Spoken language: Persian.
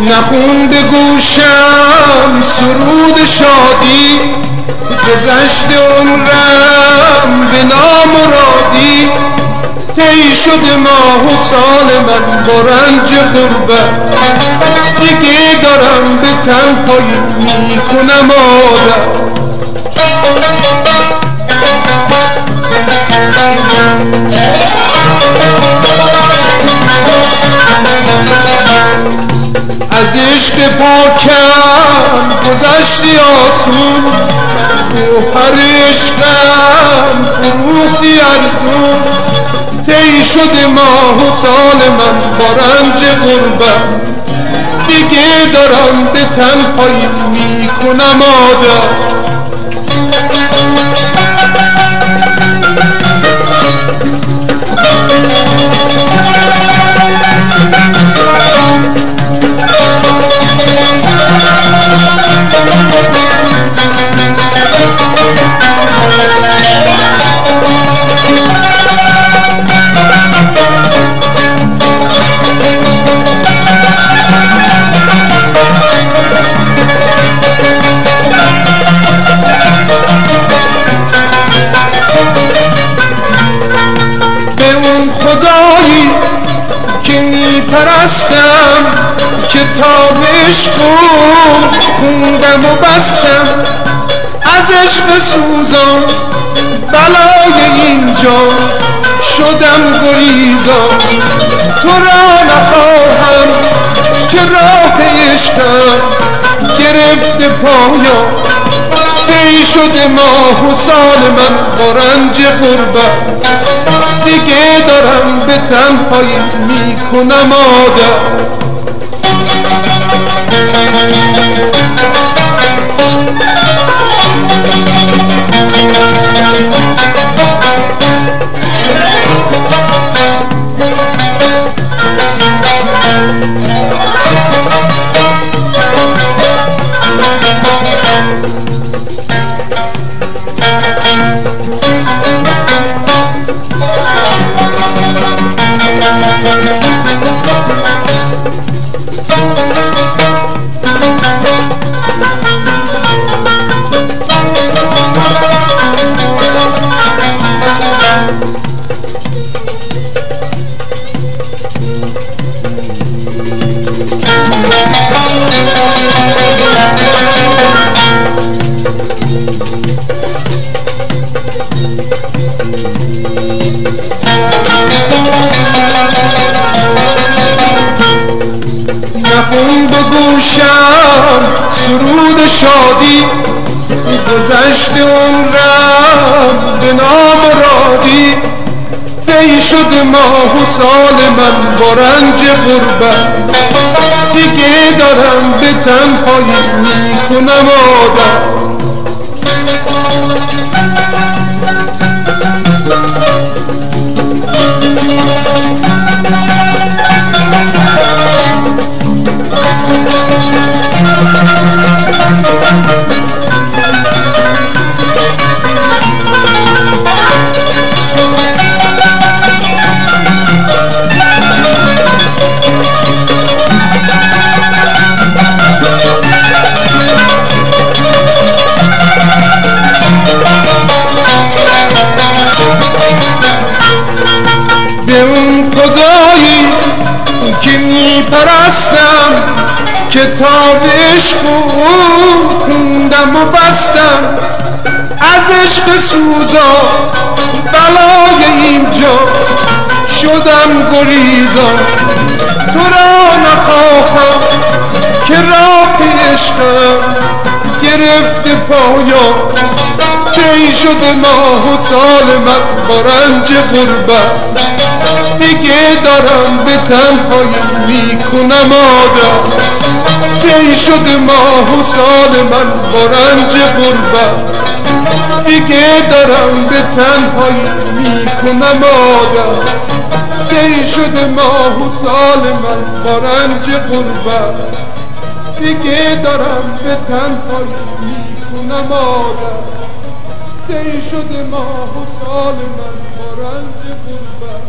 نخون به گوشم سرود شادی گذشت عمرم به نامرادی تی شد ماه و سال من با رنج غربت دیگه دارم به تنهایی می‌کنم آدم. از عشق پاکم گذشتی آسون. گوهر عشقم فروختی ارزون تی شد ماه و سال من با رنج غربت. دیگه دارم به تنهایی می‌کنم آدم. پرستم کتاب عشق خوندم و بستم. از عشق سوزان بلای اینجا شدم گریزان تو را نخواهم که راه عشقم گرفته پایان. دی شده ماه و سال من با غربت دیگه دارم به تنهایی می‌کنم آدم سرود شادی گذشت عمرم به نام رادی. دی شد ماه و سال من با رنج غربت. دیگه دارم به تنهایی می‌کنم آدم. عشق بندم و بستم. از عشق سوزا بلای اینجا شدم گریزا. تو را نخواهم که راه عشقم گرفته پایا. کی شده ماه و سال من با رنج غربت؟ دیگه دارم به تنهایی می‌کنم آدم. کی شده ماه و سال من با رنج غربت. دیگه دارم به تنهایی می‌کنم آدم. کی شده ماه و سال من با رنج غربت. دیگه دارم به تنهایی می‌کنم آدم. کی شده ماه و سال من با رنج غربت.